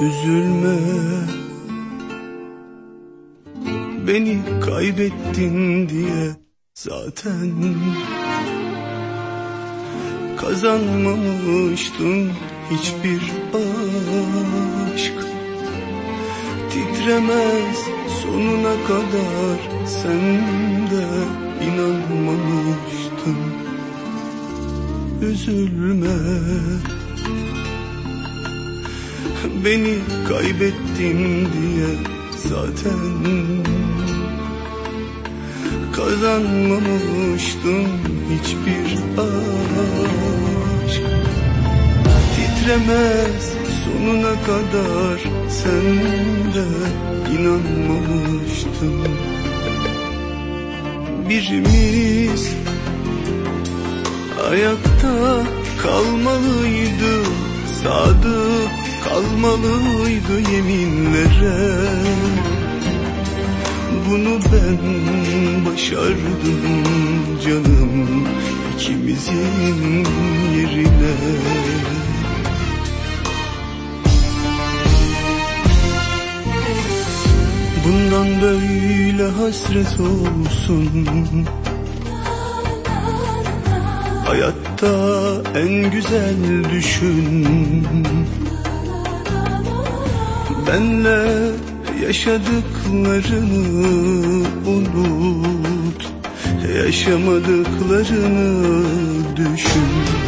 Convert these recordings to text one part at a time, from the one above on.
Üzülme Beni kaybettin diye zaten Kazanmamıştın hiçbir aşk. Titremez sonuna kadar sen de inanmamıştın Üzülme. Beni kaybettin diye zaten Kazanmamıştım hiçbir aşk. Titremez sonuna kadar sen de inanmamıştın Birimiz ayakta kalmalıydı sadık kalmalıydı yeminlere Bunu ben başardım canım ikimizin yerine. Bundan böyle hasret olsun. Hayatta en güzel düşün. Benle yaşadıklarını unut Yaşamadıklarını düşün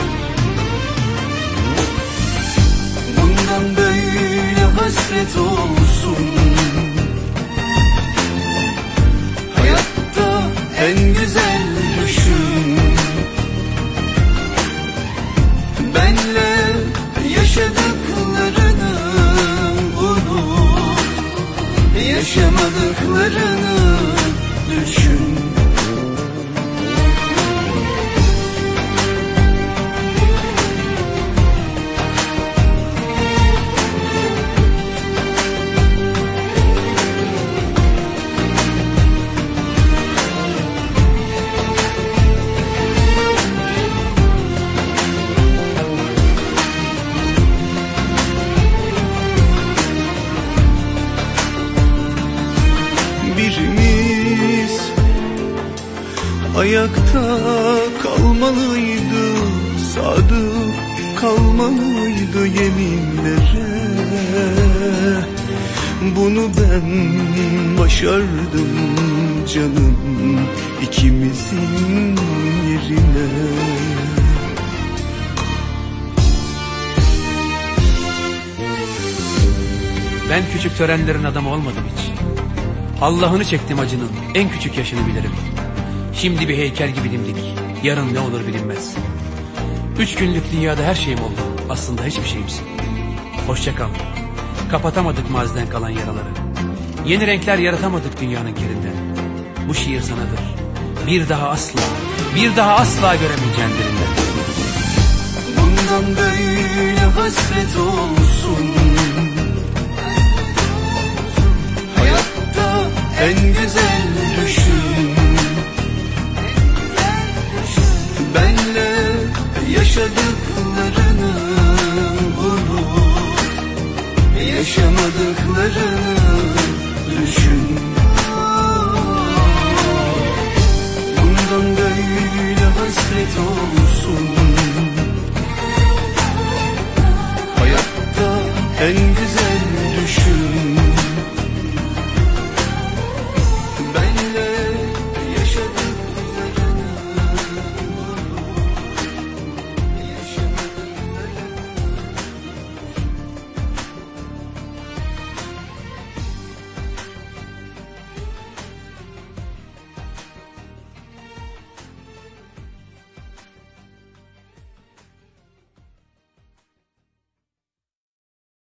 Yaşamadıklarını düşün ayakta kalmalıydı sadık kalmalıydı yeminlere bunu ben başardım canım ikimizin yerine Ben küçük törenlerin adamı olmadım hiç. Allah'ını çektim acının en küçük yaşını bilirim. Şimdi bir heykel gibi dimdik. Yarın ne olur bilinmez. Üç günlük dünyada her şeyim oldu. Aslında hiçbir şeyimsin. Hoşça kal. Kapatamadık maziden kalan yaraları. Yeni renkler yaratamadık dünyanın kirinden. Bu şiir sanadır. Bir daha asla, bir daha asla göremeyeceğin birinden. Bundan böyle hasret olsun Hayatta en güzel yaşadıklarını Yaşamadıklarını düşün. Bundan böyle hasret olur